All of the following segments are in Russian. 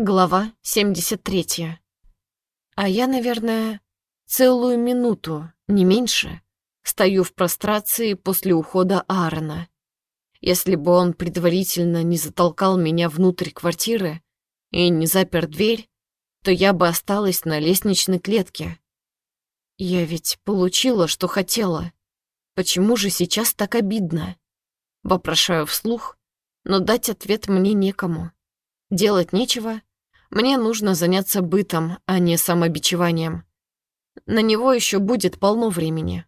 Глава 73. А я, наверное, целую минуту, не меньше, стою в прострации после ухода Аарона. Если бы он предварительно не затолкал меня внутрь квартиры и не запер дверь, то я бы осталась на лестничной клетке. Я ведь получила, что хотела. Почему же сейчас так обидно? Вопрошаю вслух, но дать ответ мне некому. Делать нечего — мне нужно заняться бытом, а не самобичеванием. На него еще будет полно времени.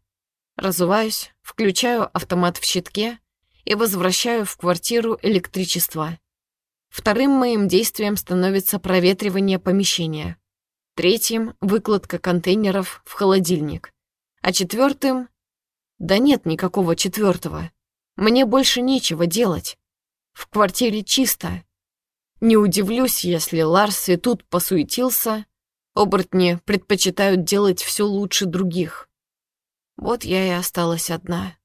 Разуваюсь, включаю автомат в щитке и возвращаю в квартиру электричество. Вторым моим действием становится проветривание помещения. Третьим — выкладка контейнеров в холодильник. А четвертым... Да нет никакого четвертого. Мне больше нечего делать. В квартире чисто, не удивлюсь, если Ларс и тут посуетился. Оборотни предпочитают делать все лучше других. Вот я и осталась одна.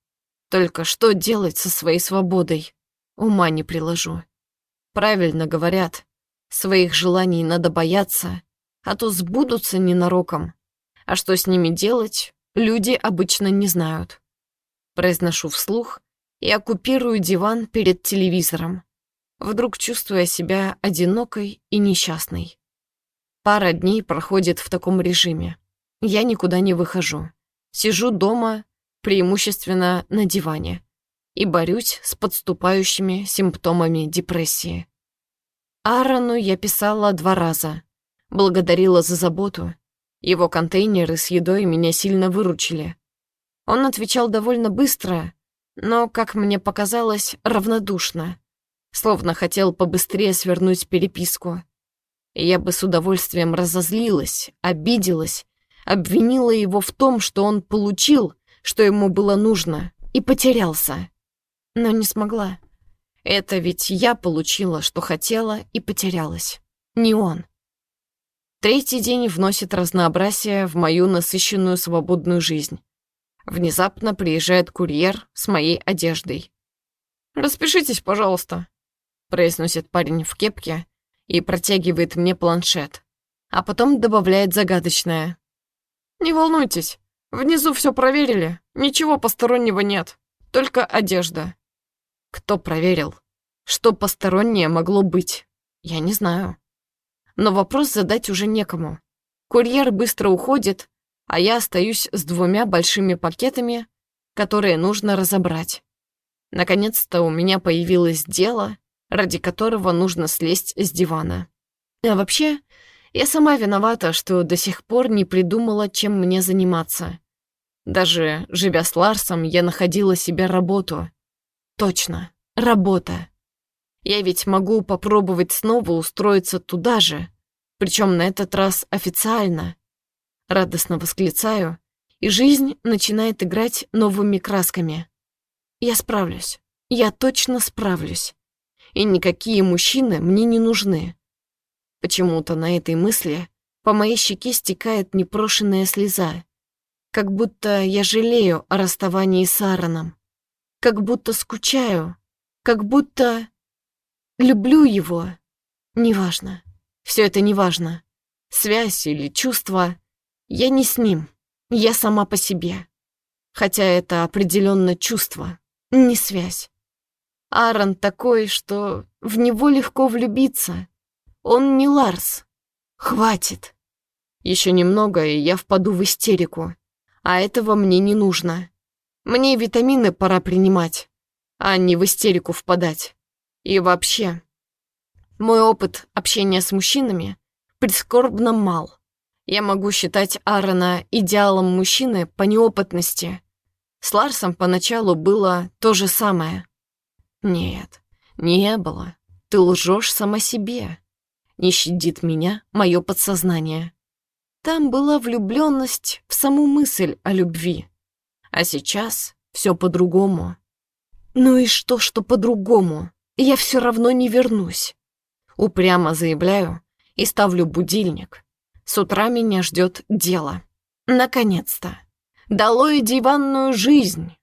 Только что делать со своей свободой? Ума не приложу. Правильно говорят, своих желаний надо бояться, а то сбудутся ненароком. А что с ними делать, люди обычно не знают. Произношу вслух и оккупирую диван перед телевизором вдруг чувствуя себя одинокой и несчастной. Пара дней проходит в таком режиме. Я никуда не выхожу. Сижу дома, преимущественно на диване, и борюсь с подступающими симптомами депрессии. Аарону я писала два раза, благодарила за заботу. Его контейнеры с едой меня сильно выручили. Он отвечал довольно быстро, но, как мне показалось, равнодушно словно хотел побыстрее свернуть переписку. Я бы с удовольствием разозлилась, обиделась, обвинила его в том, что он получил, что ему было нужно, и потерялся. Но не смогла. Это ведь я получила, что хотела, и потерялась. Не он. Третий день вносит разнообразие в мою насыщенную свободную жизнь. Внезапно приезжает курьер с моей одеждой. «Распишитесь, пожалуйста», произносит парень в кепке и протягивает мне планшет, а потом добавляет загадочное. «Не волнуйтесь, внизу все проверили, ничего постороннего нет, только одежда». Кто проверил? Что постороннее могло быть? Я не знаю. Но вопрос задать уже некому. Курьер быстро уходит, а я остаюсь с двумя большими пакетами, которые нужно разобрать. Наконец-то у меня появилось дело, ради которого нужно слезть с дивана. А вообще, я сама виновата, что до сих пор не придумала, чем мне заниматься. Даже живя с Ларсом, я находила себе работу. Точно, работа. Я ведь могу попробовать снова устроиться туда же, причем на этот раз официально. Радостно восклицаю, и жизнь начинает играть новыми красками. Я справлюсь. Я точно справлюсь и никакие мужчины мне не нужны. Почему-то на этой мысли по моей щеке стекает непрошенная слеза, как будто я жалею о расставании с Аароном, как будто скучаю, как будто люблю его. Неважно, все это неважно. Связь или чувство, я не с ним, я сама по себе. Хотя это определенно чувство, не связь. Аарон такой, что в него легко влюбиться. Он не Ларс. Хватит. Еще немного, и я впаду в истерику. А этого мне не нужно. Мне витамины пора принимать, а не в истерику впадать. И вообще, мой опыт общения с мужчинами прискорбно мал. Я могу считать Аарона идеалом мужчины по неопытности. С Ларсом поначалу было то же самое. Нет, не было. Ты лжешь сама себе. Не щадит меня мое подсознание. Там была влюбленность в саму мысль о любви. А сейчас все по-другому. Ну и что, что по-другому? Я все равно не вернусь. Упрямо заявляю и ставлю будильник. С утра меня ждет дело. Наконец-то. Долой диванную жизнь.